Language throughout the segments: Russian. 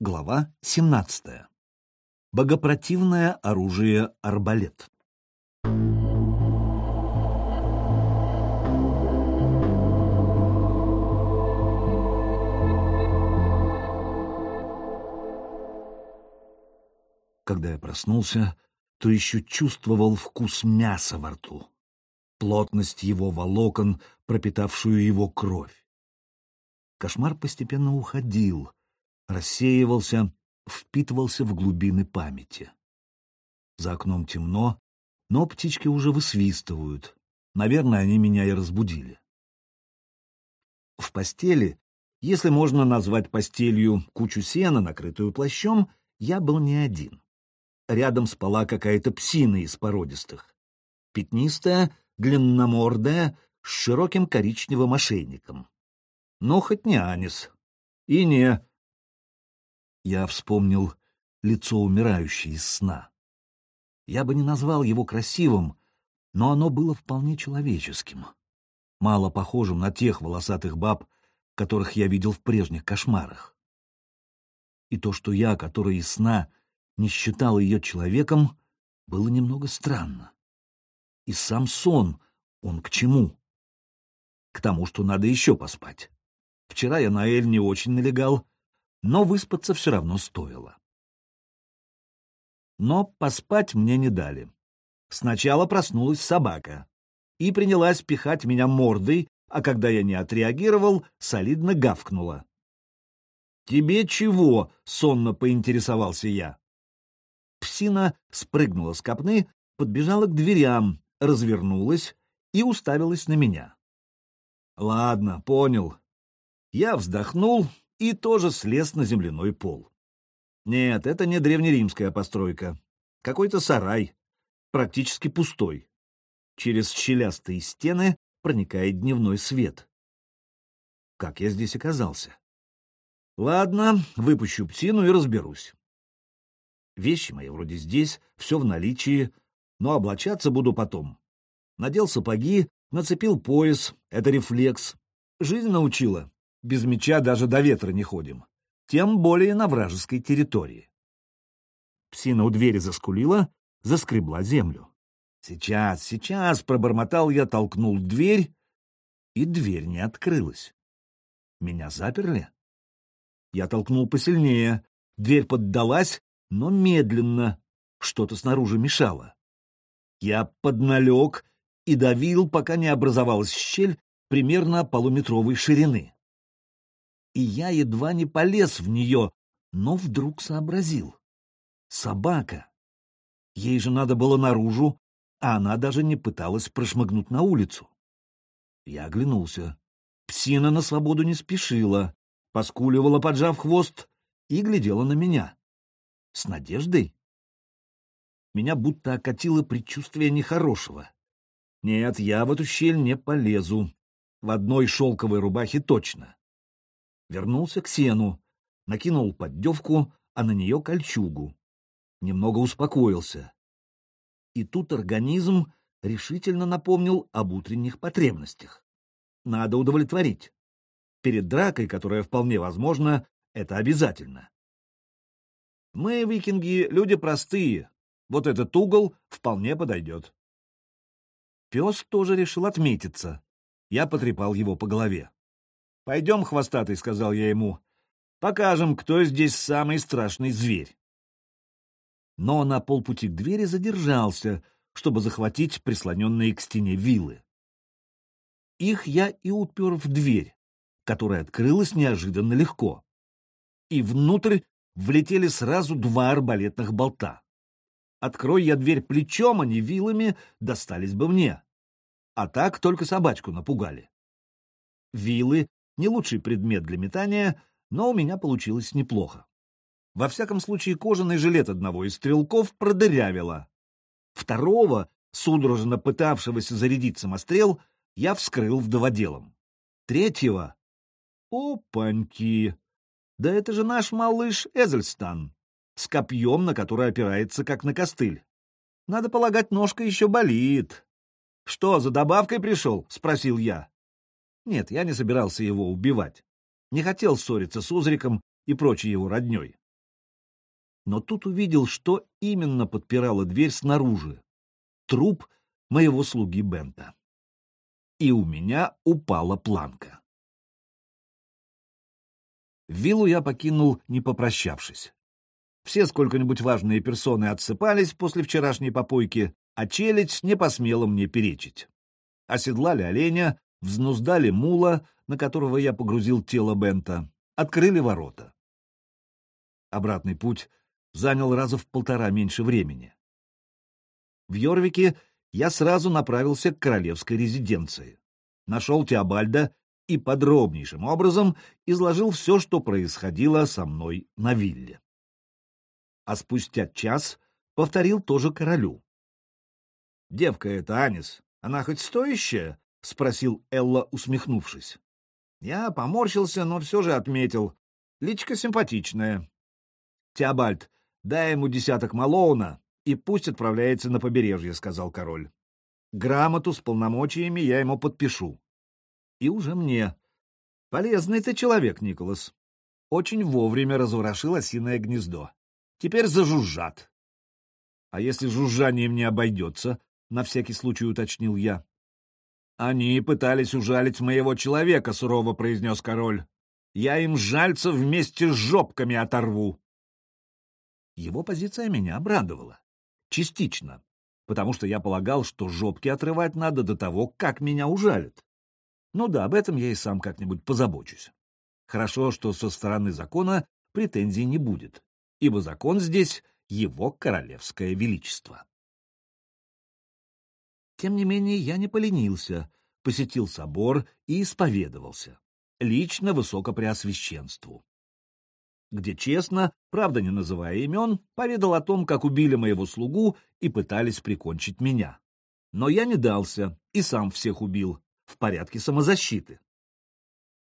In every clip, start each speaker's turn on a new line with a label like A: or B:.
A: Глава 17. Богопротивное оружие арбалет. Когда я проснулся, то еще чувствовал вкус мяса во рту, плотность его волокон, пропитавшую его кровь. Кошмар постепенно уходил, рассеивался, впитывался в глубины памяти. За окном темно, но птички уже высвистывают. Наверное, они меня и разбудили. В постели, если можно назвать постелью кучу сена, накрытую плащом, я был не один. Рядом спала какая-то псина из породистых. Пятнистая, длинномордая, с широким коричневым ошейником. Но хоть не Анис. И не... Я вспомнил лицо умирающей из сна. Я бы не назвал его красивым, но оно было вполне человеческим, мало похожим на тех волосатых баб, которых я видел в прежних кошмарах. И то, что я, который из сна не считал ее человеком, было немного странно. И сам сон, он к чему? К тому, что надо еще поспать. Вчера я на Эль не очень налегал, но выспаться все равно стоило. Но поспать мне не дали. Сначала проснулась собака и принялась пихать меня мордой, а когда я не отреагировал, солидно гавкнула. «Тебе чего?» — сонно поинтересовался я. Псина спрыгнула с копны, подбежала к дверям, развернулась и уставилась на меня. «Ладно, понял». Я вздохнул и тоже слез на земляной пол. Нет, это не древнеримская постройка. Какой-то сарай, практически пустой. Через щелястые стены проникает дневной свет. Как я здесь оказался? Ладно, выпущу птину и разберусь. Вещи мои вроде здесь, все в наличии, но облачаться буду потом. Надел сапоги, нацепил пояс, это рефлекс. Жизнь научила. Без меча даже до ветра не ходим. Тем более на вражеской территории. Псина у двери заскулила, заскребла землю. «Сейчас, сейчас!» — пробормотал я, толкнул дверь, и дверь не открылась. Меня заперли? Я толкнул посильнее. Дверь поддалась, но медленно. Что-то снаружи мешало. Я подналег и давил, пока не образовалась щель примерно полуметровой ширины и я едва не полез в нее, но вдруг сообразил. Собака. Ей же надо было наружу, а она даже не пыталась прошмыгнуть на улицу. Я оглянулся. Псина на свободу не спешила, поскуливала, поджав хвост, и глядела на меня. С надеждой? Меня будто окатило предчувствие нехорошего. Нет, я в эту щель не полезу. В одной шелковой рубахе точно вернулся к сену, накинул поддевку, а на нее кольчугу. Немного успокоился. И тут организм решительно напомнил об утренних потребностях. Надо удовлетворить. Перед дракой, которая вполне возможна, это обязательно. Мы, викинги, люди простые. Вот этот угол вполне подойдет. Пес тоже решил отметиться. Я потрепал его по голове. «Пойдем, хвостатый», — сказал я ему. «Покажем, кто здесь самый страшный зверь». Но на полпути к двери задержался, чтобы захватить прислоненные к стене вилы. Их я и упер в дверь, которая открылась неожиданно легко. И внутрь влетели сразу два арбалетных болта. Открой я дверь плечом, а не вилами, достались бы мне. А так только собачку напугали. Вилы не лучший предмет для метания, но у меня получилось неплохо. Во всяком случае, кожаный жилет одного из стрелков продырявило. Второго, судорожно пытавшегося зарядить самострел, я вскрыл вдоводелом. Третьего... Опаньки! Да это же наш малыш Эзельстан, с копьем, на которое опирается, как на костыль. Надо полагать, ножка еще болит. — Что, за добавкой пришел? — спросил я. Нет, я не собирался его убивать. Не хотел ссориться с Узриком и прочей его родней. но тут увидел, что именно подпирала дверь снаружи. Труп моего слуги Бента. И у меня упала планка. Виллу я покинул, не попрощавшись. Все сколько-нибудь важные персоны отсыпались после вчерашней попойки, а челядь не посмела мне перечить. Оседлали оленя, взнуздали мула, на которого я погрузил тело Бента, открыли ворота. Обратный путь занял раза в полтора меньше времени. В Йорвике я сразу направился к королевской резиденции. Нашел Теобальда и подробнейшим образом изложил все, что происходило со мной на вилле. А спустя час повторил тоже королю. «Девка эта, Анис, она хоть стоящая?» — спросил Элла, усмехнувшись. Я поморщился, но все же отметил. Личка симпатичная. «Теобальд, дай ему десяток Малоуна, и пусть отправляется на побережье», — сказал король. «Грамоту с полномочиями я ему подпишу и уже мне. Полезный ты человек, Николас. Очень вовремя разворошил осиное гнездо. Теперь зажужжат. А если жужжанием не обойдется, на всякий случай уточнил я. Они пытались ужалить моего человека, сурово произнес король. Я им жальца вместе с жопками оторву. Его позиция меня обрадовала. Частично. Потому что я полагал, что жопки отрывать надо до того, как меня ужалят. Ну да, об этом я и сам как-нибудь позабочусь. Хорошо, что со стороны закона претензий не будет, ибо закон здесь — его королевское величество. Тем не менее, я не поленился, посетил собор и исповедовался, лично высокопреосвященству. Где честно, правда не называя имен, поведал о том, как убили моего слугу и пытались прикончить меня. Но я не дался и сам всех убил, в порядке самозащиты.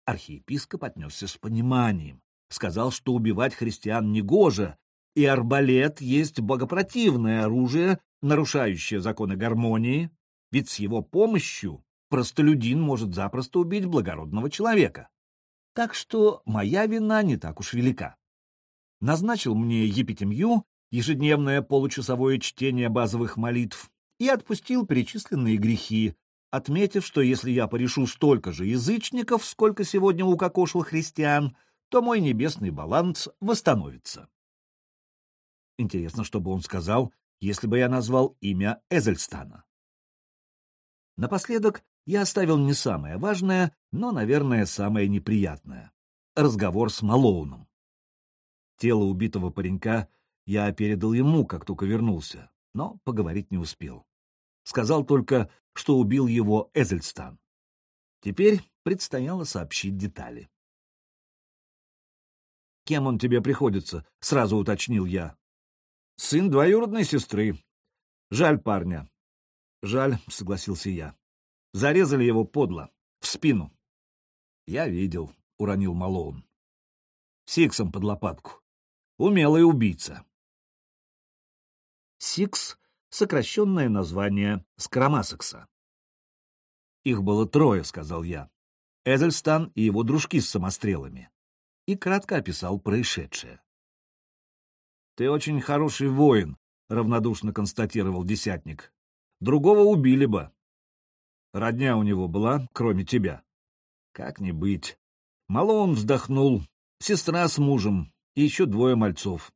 A: Архиепископ отнесся с пониманием, сказал, что убивать христиан негоже, и арбалет есть богопротивное оружие, нарушающее законы гармонии, ведь с его помощью простолюдин может запросто убить благородного человека. Так что моя вина не так уж велика. Назначил мне епитемью, ежедневное получасовое чтение базовых молитв, и отпустил перечисленные грехи, отметив, что если я порешу столько же язычников, сколько сегодня укокошил христиан, то мой небесный баланс восстановится. Интересно, что бы он сказал, если бы я назвал имя Эзельстана. Напоследок я оставил не самое важное, но, наверное, самое неприятное — разговор с Малоуном. Тело убитого паренька я передал ему, как только вернулся, но поговорить не успел. Сказал только, что убил его Эзельстан. Теперь предстояло сообщить детали. «Кем он тебе приходится?» — сразу уточнил я. «Сын двоюродной сестры. Жаль парня». «Жаль», — согласился я. «Зарезали его подло, в спину». «Я видел», — уронил Малоун. «Сиксом под лопатку. Умелый убийца». Сикс сокращенное название Скромасекса. «Их было трое», — сказал я. Эзельстан и его дружки с самострелами. И кратко описал происшедшее. «Ты очень хороший воин», — равнодушно констатировал десятник. «Другого убили бы». Родня у него была, кроме тебя. Как не быть. Мало он вздохнул. Сестра с мужем и еще двое мальцов.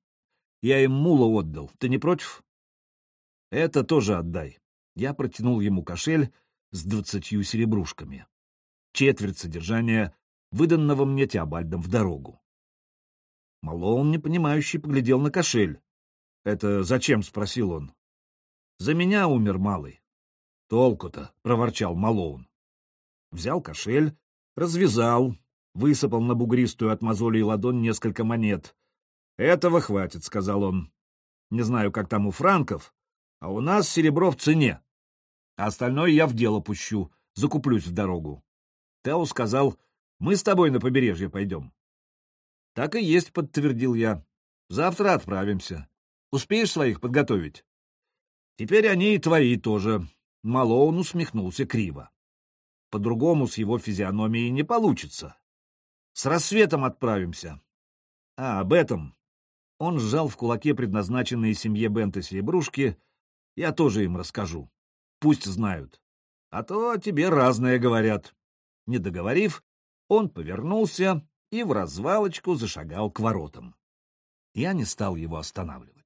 A: Я им мула отдал. Ты не против? Это тоже отдай. Я протянул ему кошель с двадцатью серебрушками. Четверть содержания, выданного мне Теобальдом в дорогу. Малоун, непонимающий, поглядел на кошель. — Это зачем? — спросил он. — За меня умер малый. — Толку-то, — проворчал Малоун. Взял кошель, развязал, высыпал на бугристую от мозолей ладонь несколько монет. — Этого хватит, — сказал он. — Не знаю, как там у франков, а у нас серебро в цене. А остальное я в дело пущу, закуплюсь в дорогу. Тео сказал, мы с тобой на побережье пойдем. Так и есть, подтвердил я. Завтра отправимся. Успеешь своих подготовить? Теперь они и твои тоже. Малоун усмехнулся криво. По-другому с его физиономией не получится. С рассветом отправимся. А, об этом. Он сжал в кулаке предназначенные семье Бентеси игрушки. Я тоже им расскажу. Пусть знают. А то тебе разное говорят. Не договорив, он повернулся и в развалочку зашагал к воротам. Я не стал его останавливать.